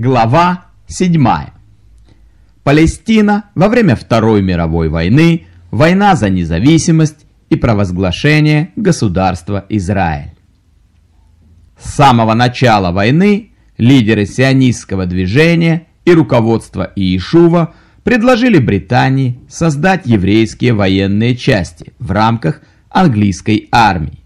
Глава 7. Палестина во время Второй мировой войны, война за независимость и провозглашение государства Израиль. С самого начала войны лидеры сионистского движения и руководство Иешува предложили Британии создать еврейские военные части в рамках английской армии.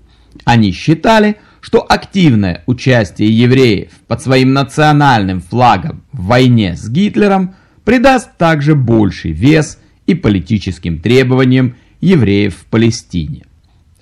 Они считали, что что активное участие евреев под своим национальным флагом в войне с Гитлером придаст также больший вес и политическим требованиям евреев в Палестине.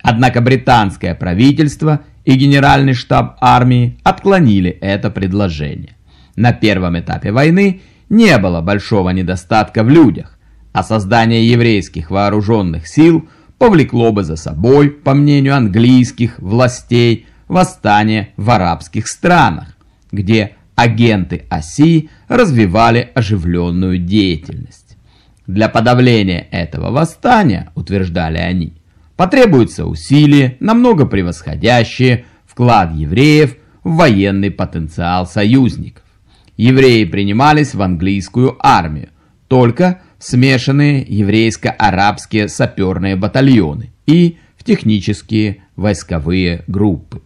Однако британское правительство и генеральный штаб армии отклонили это предложение. На первом этапе войны не было большого недостатка в людях, а создание еврейских вооруженных сил повлекло бы за собой, по мнению английских властей, восстание в арабских странах, где агенты оси развивали оживленную деятельность. Для подавления этого восстания, утверждали они, потребуются усилия, намного превосходящие вклад евреев в военный потенциал союзников. Евреи принимались в английскую армию, только смешанные еврейско-арабские саперные батальоны и в технические войсковые группы.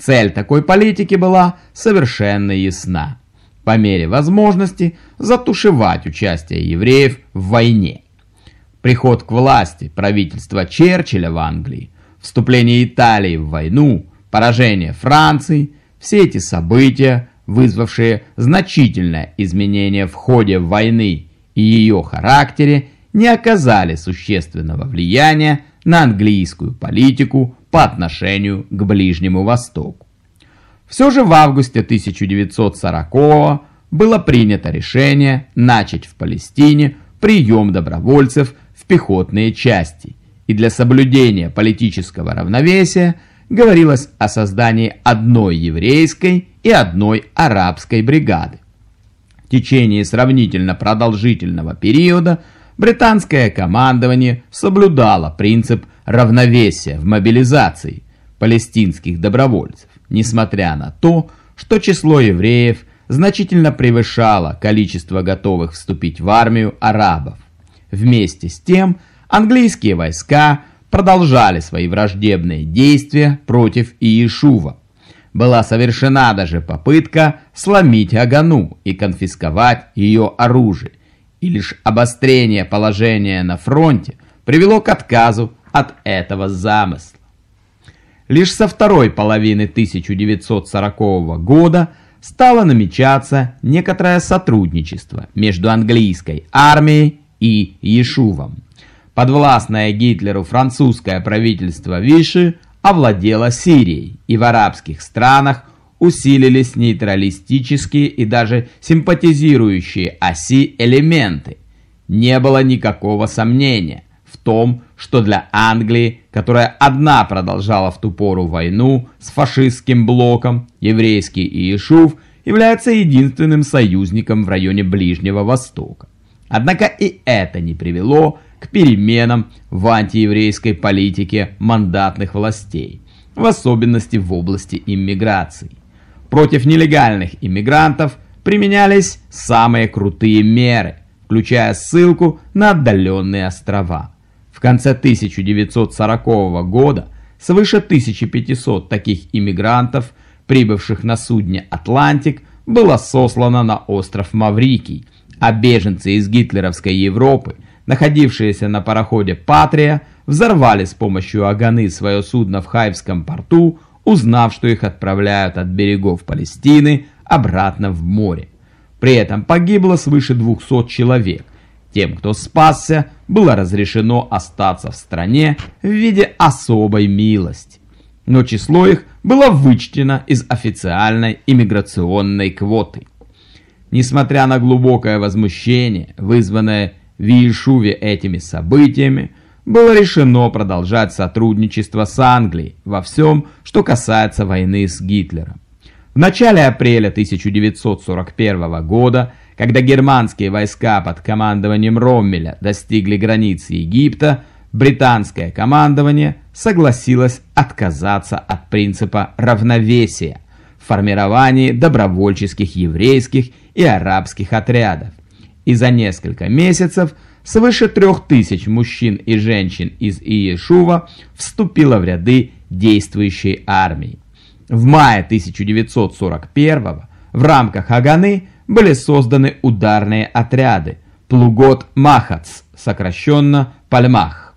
Цель такой политики была совершенно ясна. По мере возможности затушевать участие евреев в войне. Приход к власти правительства Черчилля в Англии, вступление Италии в войну, поражение Франции – все эти события, вызвавшие значительное изменение в ходе войны и ее характере, не оказали существенного влияния на английскую политику по отношению к Ближнему Востоку. Все же в августе 1940 было принято решение начать в Палестине прием добровольцев в пехотные части, и для соблюдения политического равновесия говорилось о создании одной еврейской и одной арабской бригады. В течение сравнительно продолжительного периода британское командование соблюдало принцип равновесия в мобилизации палестинских добровольцев, несмотря на то, что число евреев значительно превышало количество готовых вступить в армию арабов. Вместе с тем, английские войска продолжали свои враждебные действия против Иешува. Была совершена даже попытка сломить Агану и конфисковать ее оружие, и лишь обострение положения на фронте привело к отказу от этого замысла. Лишь со второй половины 1940 года стало намечаться некоторое сотрудничество между английской армией и Ешувом. Подвластное Гитлеру французское правительство Виши овладело Сирией, и в арабских странах усилились нейтралистические и даже симпатизирующие оси элементы. Не было никакого сомнения в том, что для Англии, которая одна продолжала в ту пору войну с фашистским блоком, еврейский Иешув является единственным союзником в районе Ближнего Востока. Однако и это не привело к переменам в антиеврейской политике мандатных властей, в особенности в области иммиграции. Против нелегальных иммигрантов применялись самые крутые меры, включая ссылку на отдаленные острова. В конце 1940 года свыше 1500 таких иммигрантов, прибывших на судне «Атлантик», было сослано на остров Маврикий, а беженцы из гитлеровской Европы, находившиеся на пароходе «Патрия», взорвали с помощью Аганы свое судно в Хайвском порту, узнав, что их отправляют от берегов Палестины обратно в море. При этом погибло свыше 200 человек, тем, кто спасся, было разрешено остаться в стране в виде особой милости. Но число их было вычтено из официальной иммиграционной квоты. Несмотря на глубокое возмущение, вызванное в Иешуве этими событиями, было решено продолжать сотрудничество с Англией во всем, что касается войны с Гитлером. В начале апреля 1941 года когда германские войска под командованием Роммеля достигли границы Египта, британское командование согласилось отказаться от принципа равновесия, в формировании добровольческих еврейских и арабских отрядов. И за несколько месяцев свыше трех тысяч мужчин и женщин из Иешува вступило в ряды действующей армии. В мае 1941 в рамках Аганы были созданы ударные отряды Плугот-Махац, сокращенно Пальмах,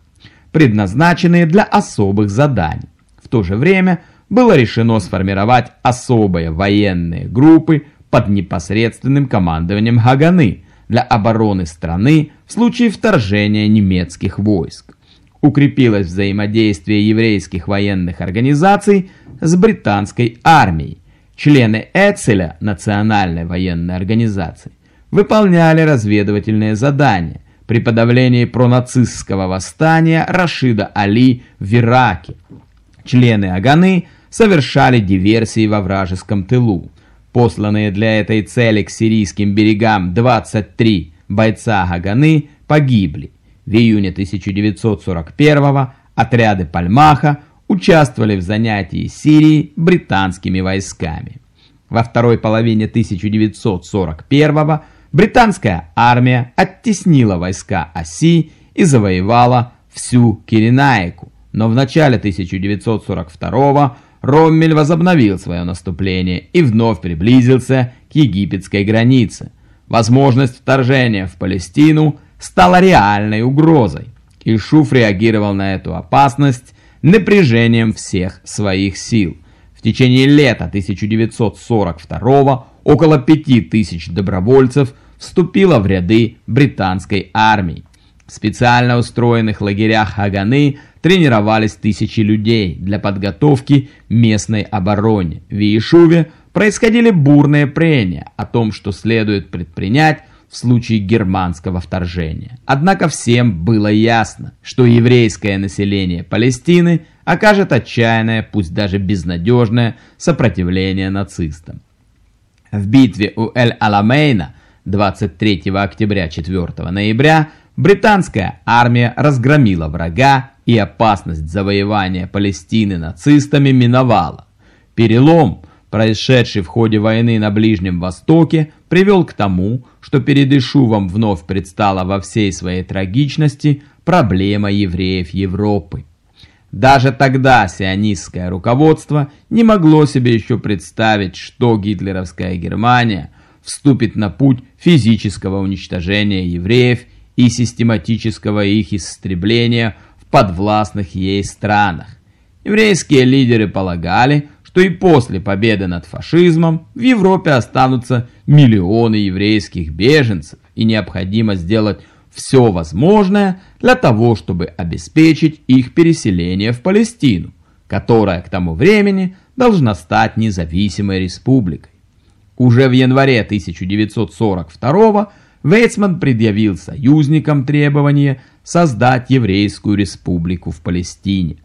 предназначенные для особых заданий. В то же время было решено сформировать особые военные группы под непосредственным командованием Хаганы для обороны страны в случае вторжения немецких войск. Укрепилось взаимодействие еврейских военных организаций с британской армией. Члены Эцеля, национальной военной организации, выполняли разведывательные задания при подавлении пронацистского восстания Рашида Али в Ираке. Члены Аганы совершали диверсии во вражеском тылу. Посланные для этой цели к сирийским берегам 23 бойца Аганы погибли. В июне 1941 отряды Пальмаха участвовали в занятии Сирии британскими войсками. Во второй половине 1941 британская армия оттеснила войска Оси и завоевала всю Киренаику. Но в начале 1942 Роммель возобновил свое наступление и вновь приблизился к египетской границе. Возможность вторжения в Палестину стала реальной угрозой. Ильшуф реагировал на эту опасность напряжением всех своих сил. В течение лета 1942 около 5000 добровольцев вступила в ряды британской армии. В специально устроенных лагерях Хаганы тренировались тысячи людей для подготовки местной обороне. В Иешуве происходили бурные прения о том, что следует предпринять в случае германского вторжения. Однако всем было ясно, что еврейское население Палестины окажет отчаянное, пусть даже безнадежное, сопротивление нацистам. В битве у Эль-Аламейна 23 октября 4 ноября британская армия разгромила врага и опасность завоевания Палестины нацистами миновала. Перелом, происшедший в ходе войны на Ближнем Востоке, привел к тому, что перед Ишувом вновь предстала во всей своей трагичности проблема евреев Европы. Даже тогда сионистское руководство не могло себе еще представить, что гитлеровская Германия – вступит на путь физического уничтожения евреев и систематического их истребления в подвластных ей странах. Еврейские лидеры полагали, что и после победы над фашизмом в Европе останутся миллионы еврейских беженцев и необходимо сделать все возможное для того, чтобы обеспечить их переселение в Палестину, которая к тому времени должна стать независимой республикой. Уже в январе 1942 Вейцман предъявил союзникам требование создать еврейскую республику в Палестине.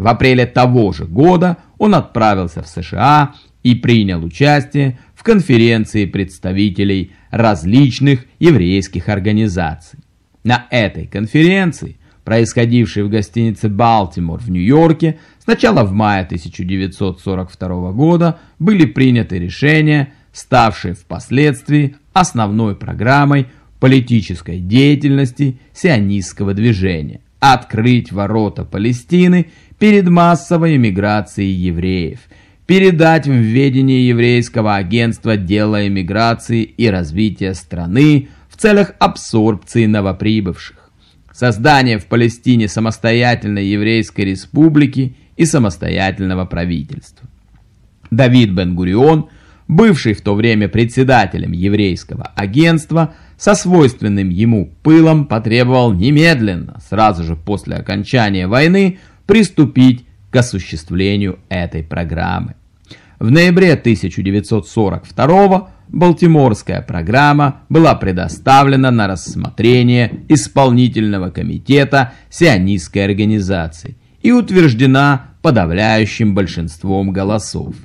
В апреле того же года он отправился в США и принял участие в конференции представителей различных еврейских организаций. На этой конференции, происходившей в гостинице «Балтимор» в Нью-Йорке, с начала в мае 1942 года были приняты решения ставшей впоследствии основной программой политической деятельности сионистского движения – открыть ворота Палестины перед массовой эмиграцией евреев, передать в ведение еврейского агентства дела эмиграции и развития страны в целях абсорбции новоприбывших, создание в Палестине самостоятельной еврейской республики и самостоятельного правительства. Давид Бен-Гурион – бывший в то время председателем еврейского агентства, со свойственным ему пылом потребовал немедленно, сразу же после окончания войны, приступить к осуществлению этой программы. В ноябре 1942 Балтиморская программа была предоставлена на рассмотрение исполнительного комитета сионистской организации и утверждена подавляющим большинством голосов.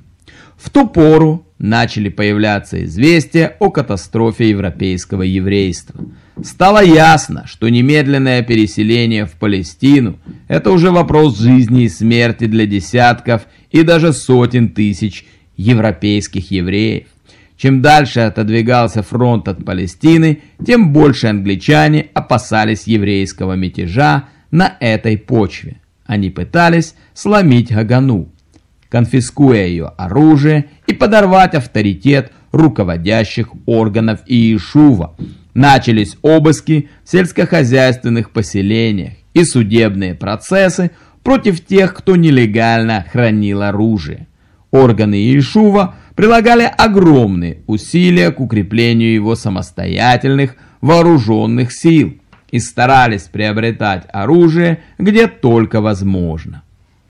В ту пору начали появляться известия о катастрофе европейского еврейства. Стало ясно, что немедленное переселение в Палестину – это уже вопрос жизни и смерти для десятков и даже сотен тысяч европейских евреев. Чем дальше отодвигался фронт от Палестины, тем больше англичане опасались еврейского мятежа на этой почве. Они пытались сломить Гагану, конфискуя ее оружие и подорвать авторитет руководящих органов Иешува. Начались обыски в сельскохозяйственных поселениях и судебные процессы против тех, кто нелегально хранил оружие. Органы Иешува прилагали огромные усилия к укреплению его самостоятельных вооруженных сил и старались приобретать оружие где только возможно.